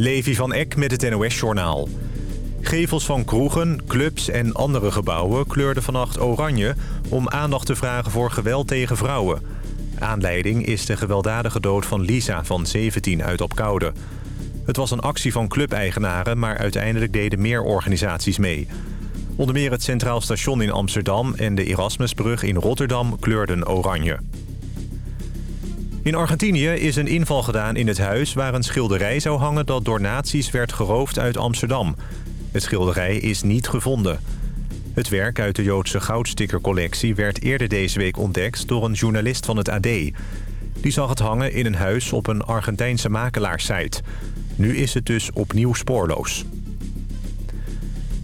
Levi van Eck met het NOS-journaal. Gevels van kroegen, clubs en andere gebouwen kleurden vannacht oranje... om aandacht te vragen voor geweld tegen vrouwen. Aanleiding is de gewelddadige dood van Lisa van 17 uit Opkoude. Het was een actie van clubeigenaren, maar uiteindelijk deden meer organisaties mee. Onder meer het Centraal Station in Amsterdam en de Erasmusbrug in Rotterdam kleurden oranje. In Argentinië is een inval gedaan in het huis waar een schilderij zou hangen... dat door nazi's werd geroofd uit Amsterdam. Het schilderij is niet gevonden. Het werk uit de Joodse goudstickercollectie werd eerder deze week ontdekt... door een journalist van het AD. Die zag het hangen in een huis op een Argentijnse makelaarssite. Nu is het dus opnieuw spoorloos.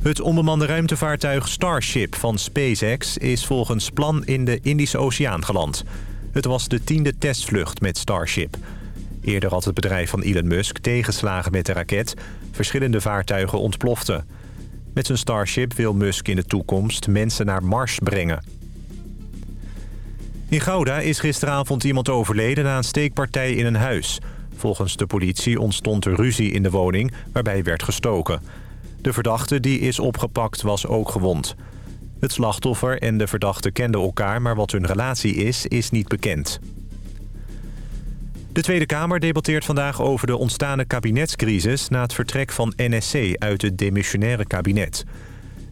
Het onbemande ruimtevaartuig Starship van SpaceX is volgens plan in de Indische Oceaan geland... Het was de tiende testvlucht met Starship. Eerder had het bedrijf van Elon Musk tegenslagen met de raket. Verschillende vaartuigen ontploften. Met zijn Starship wil Musk in de toekomst mensen naar Mars brengen. In Gouda is gisteravond iemand overleden na een steekpartij in een huis. Volgens de politie ontstond er ruzie in de woning waarbij werd gestoken. De verdachte die is opgepakt was ook gewond. Het slachtoffer en de verdachte kenden elkaar, maar wat hun relatie is, is niet bekend. De Tweede Kamer debatteert vandaag over de ontstane kabinetscrisis... na het vertrek van NSC uit het demissionaire kabinet.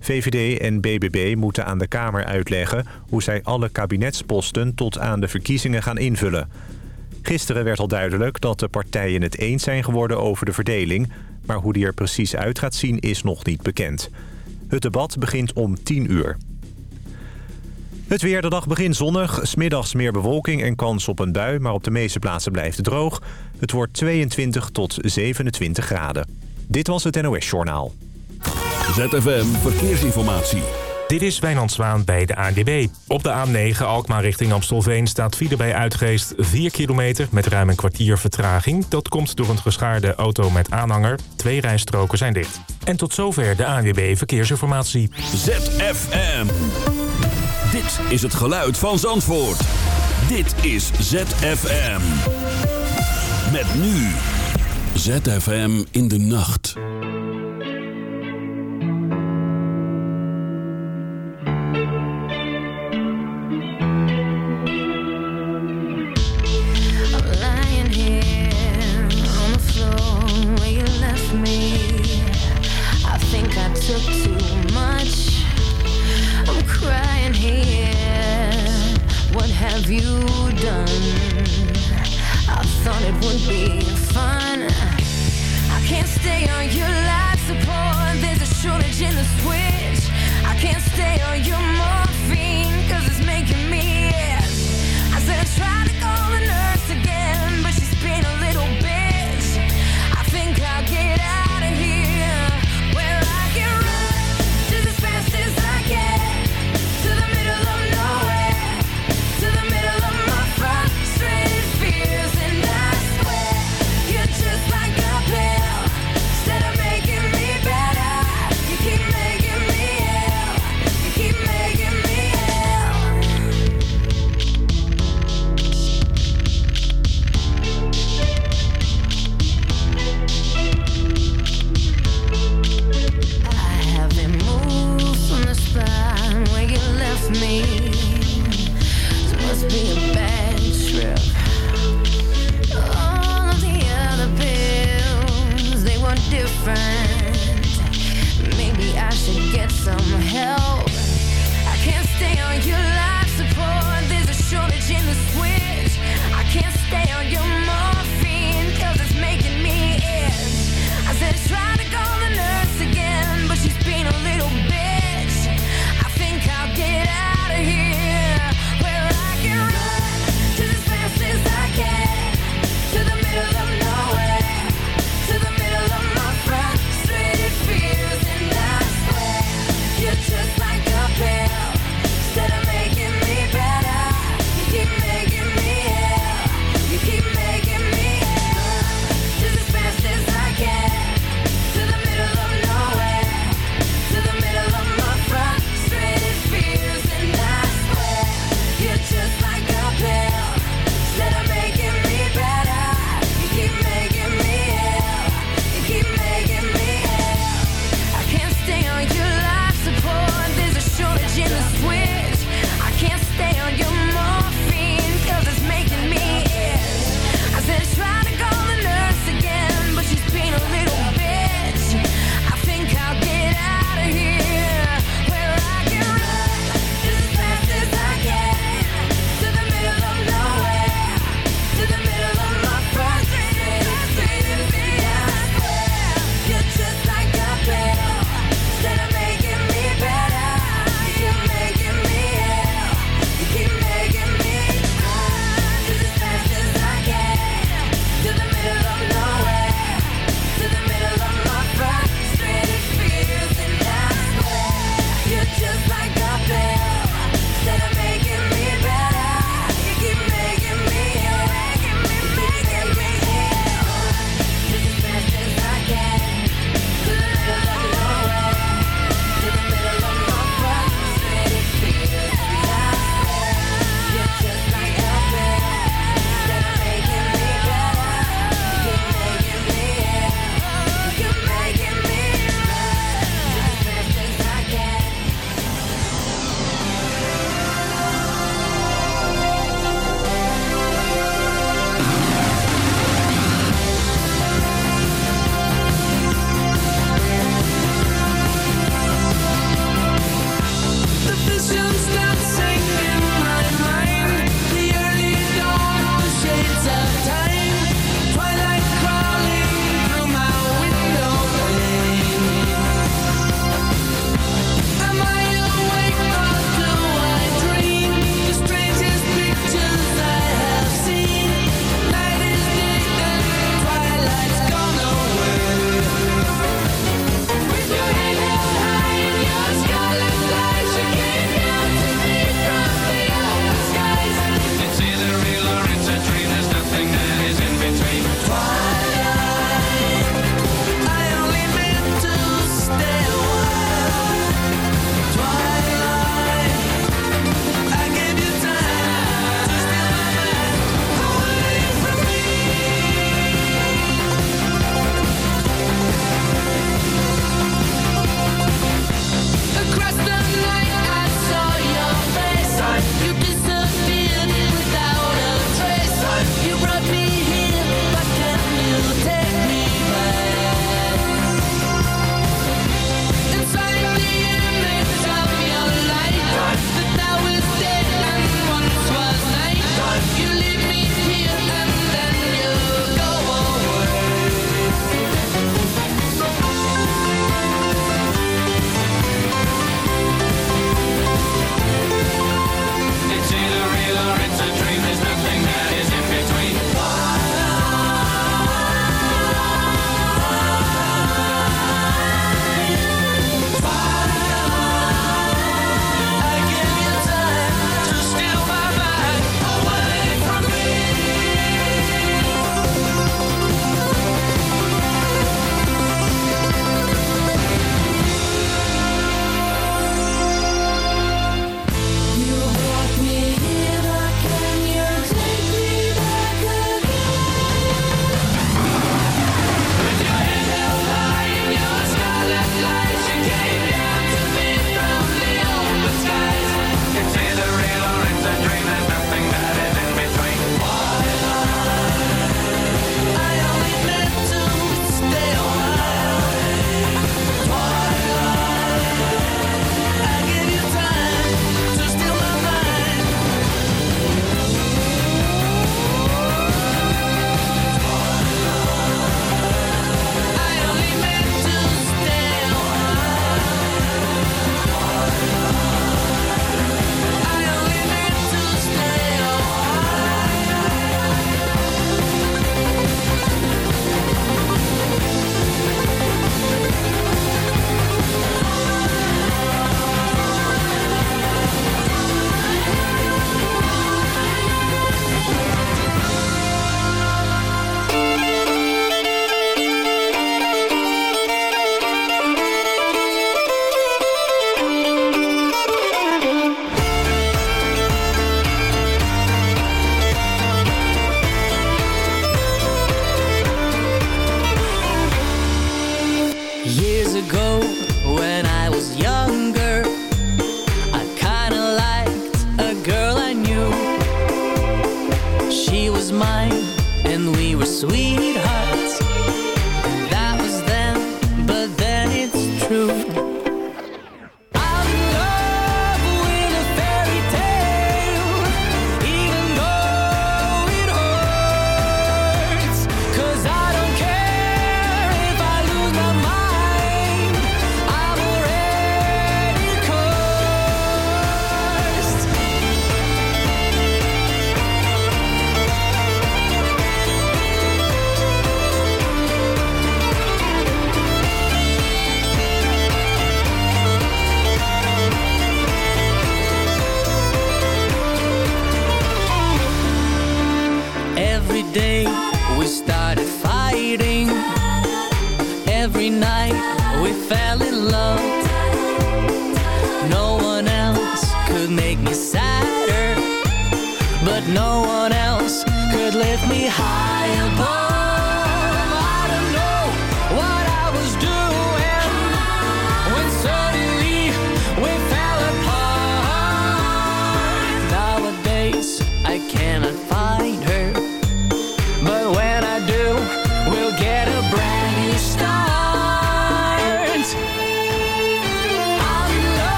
VVD en BBB moeten aan de Kamer uitleggen... hoe zij alle kabinetsposten tot aan de verkiezingen gaan invullen. Gisteren werd al duidelijk dat de partijen het eens zijn geworden over de verdeling... maar hoe die er precies uit gaat zien is nog niet bekend. Het debat begint om 10 uur. Het weer, de dag begint zonnig. Smiddags meer bewolking en kans op een bui, maar op de meeste plaatsen blijft het droog. Het wordt 22 tot 27 graden. Dit was het NOS Journaal. ZFM Verkeersinformatie. Dit is Wijnand Zwaan bij de ANDB. Op de A9 Alkmaar richting Amstelveen staat file bij Uitgeest 4 kilometer met ruim een kwartier vertraging. Dat komt door een geschaarde auto met aanhanger. Twee rijstroken zijn dicht. En tot zover de ANWB Verkeersinformatie. ZFM. Dit is het geluid van Zandvoort. Dit is ZFM. Met nu. ZFM in de nacht. Have you done? I thought it would be fun. I can't stay on your life support. There's a shortage in the switch. I can't stay on your morphine,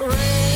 rain.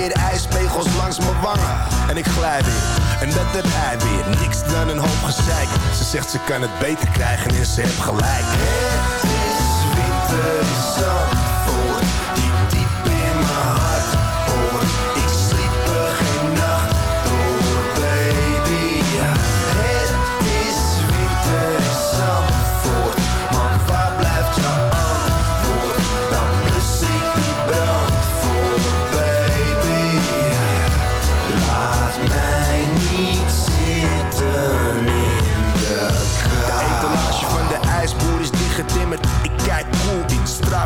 IJsbeer. Ijspegels langs mijn wangen en ik glij weer. En dat heb hij weer, niks dan een hoop gezeik. Ze zegt ze kan het beter krijgen en ze heeft gelijk.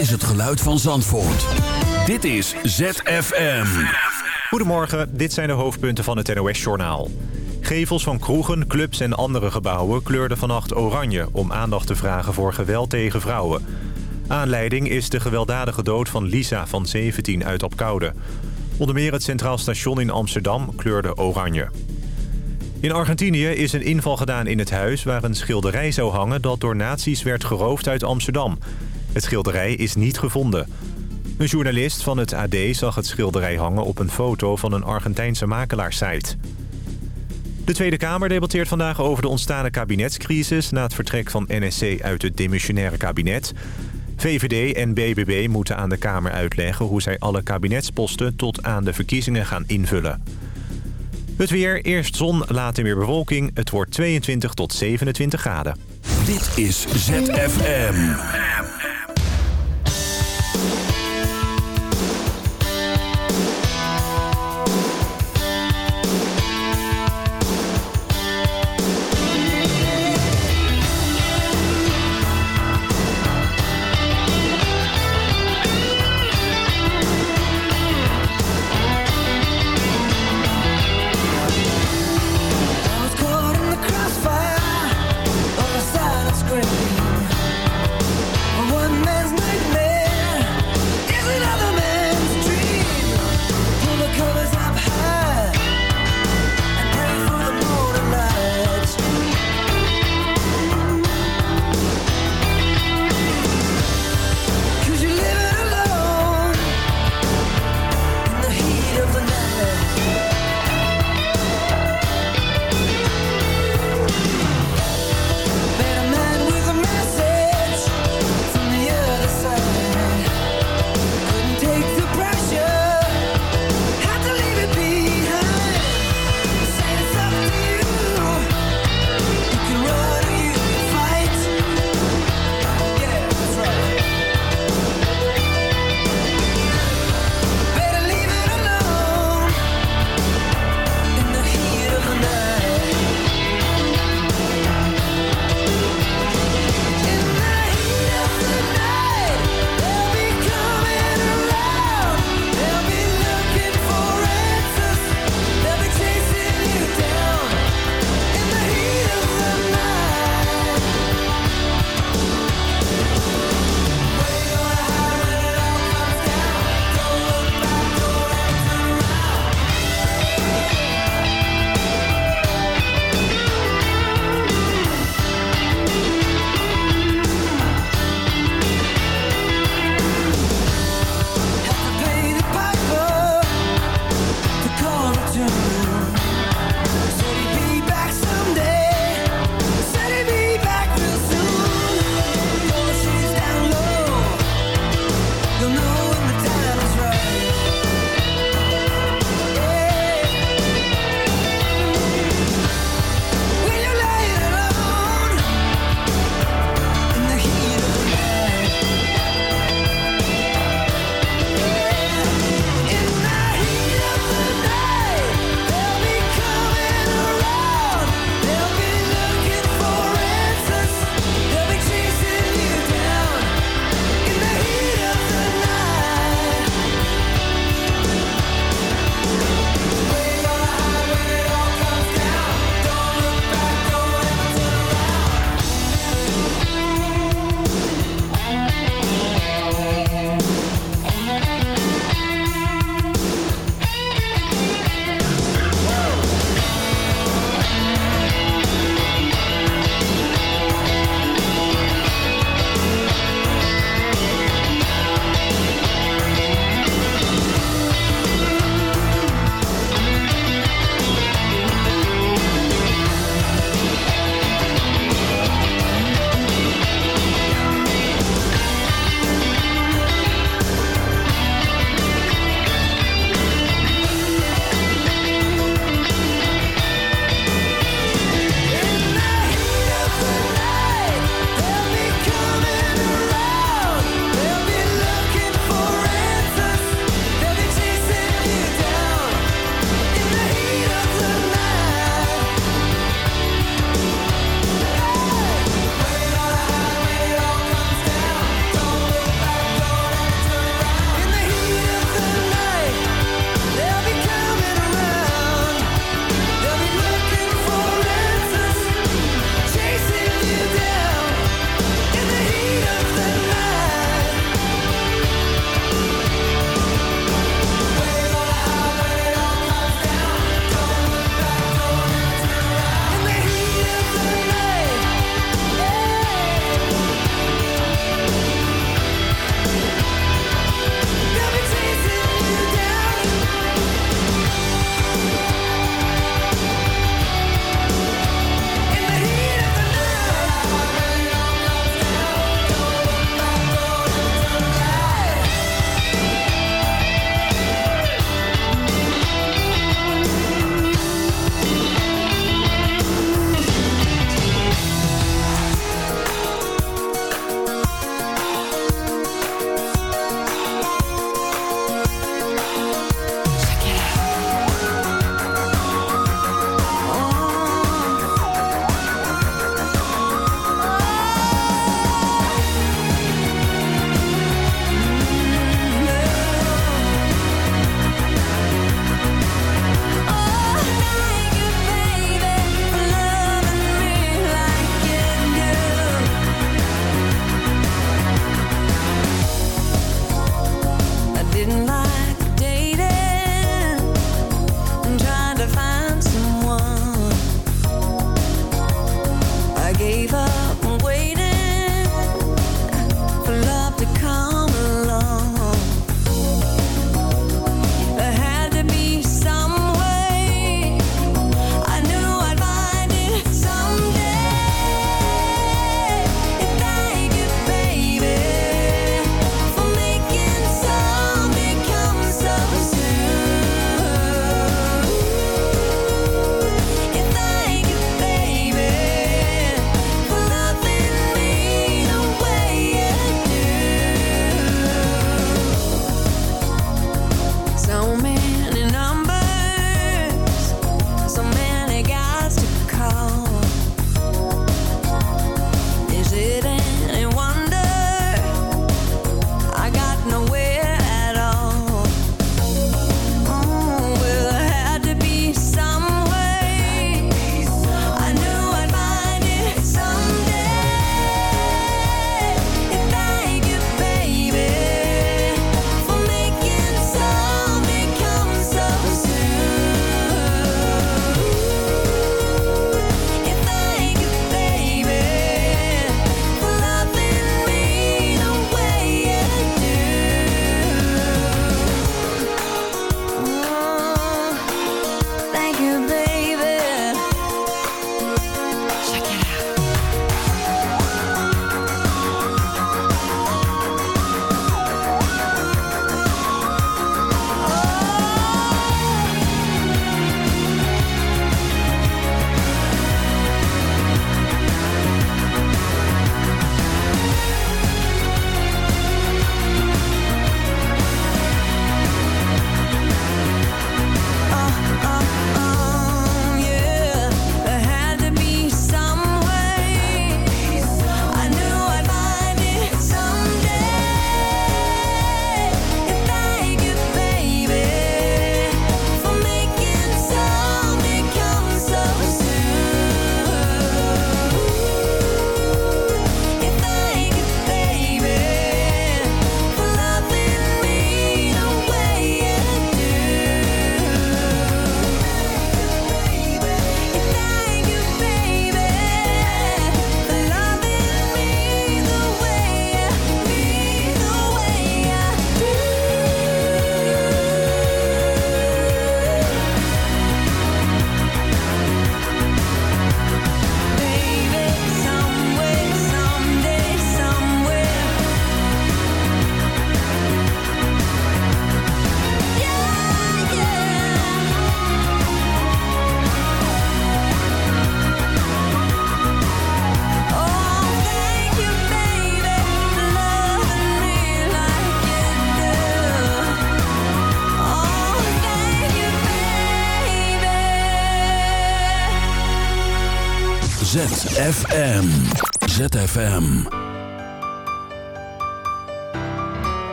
is het geluid van Zandvoort. Dit is ZFM. Goedemorgen, dit zijn de hoofdpunten van het NOS-journaal. Gevels van kroegen, clubs en andere gebouwen kleurden vannacht oranje... om aandacht te vragen voor geweld tegen vrouwen. Aanleiding is de gewelddadige dood van Lisa van 17 uit Apkoude. Onder meer het Centraal Station in Amsterdam kleurde oranje. In Argentinië is een inval gedaan in het huis waar een schilderij zou hangen... dat door nazi's werd geroofd uit Amsterdam. Het schilderij is niet gevonden. Een journalist van het AD zag het schilderij hangen op een foto van een Argentijnse makelaarssite. De Tweede Kamer debatteert vandaag over de ontstane kabinetscrisis... na het vertrek van NSC uit het demissionaire kabinet. VVD en BBB moeten aan de Kamer uitleggen... hoe zij alle kabinetsposten tot aan de verkiezingen gaan invullen. Het weer, eerst zon, later weer bewolking. Het wordt 22 tot 27 graden. Dit is ZFM.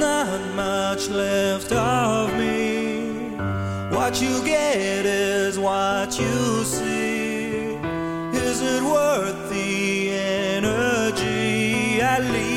not much left of me. What you get is what you see. Is it worth the energy I leave?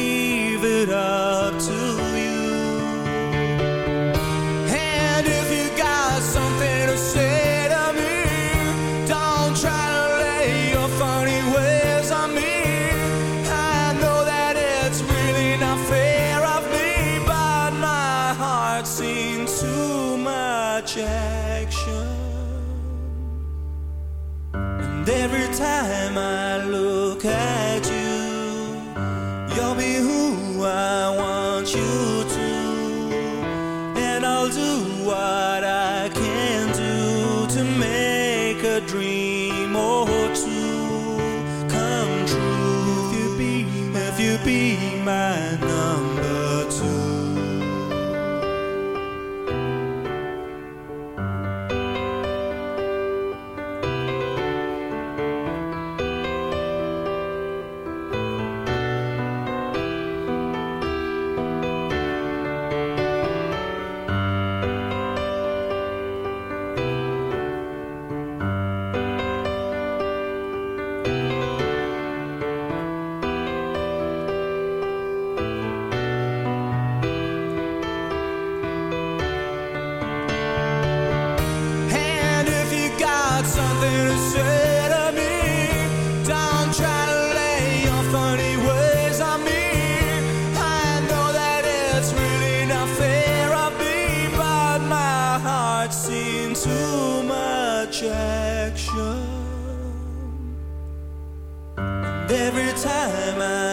every time I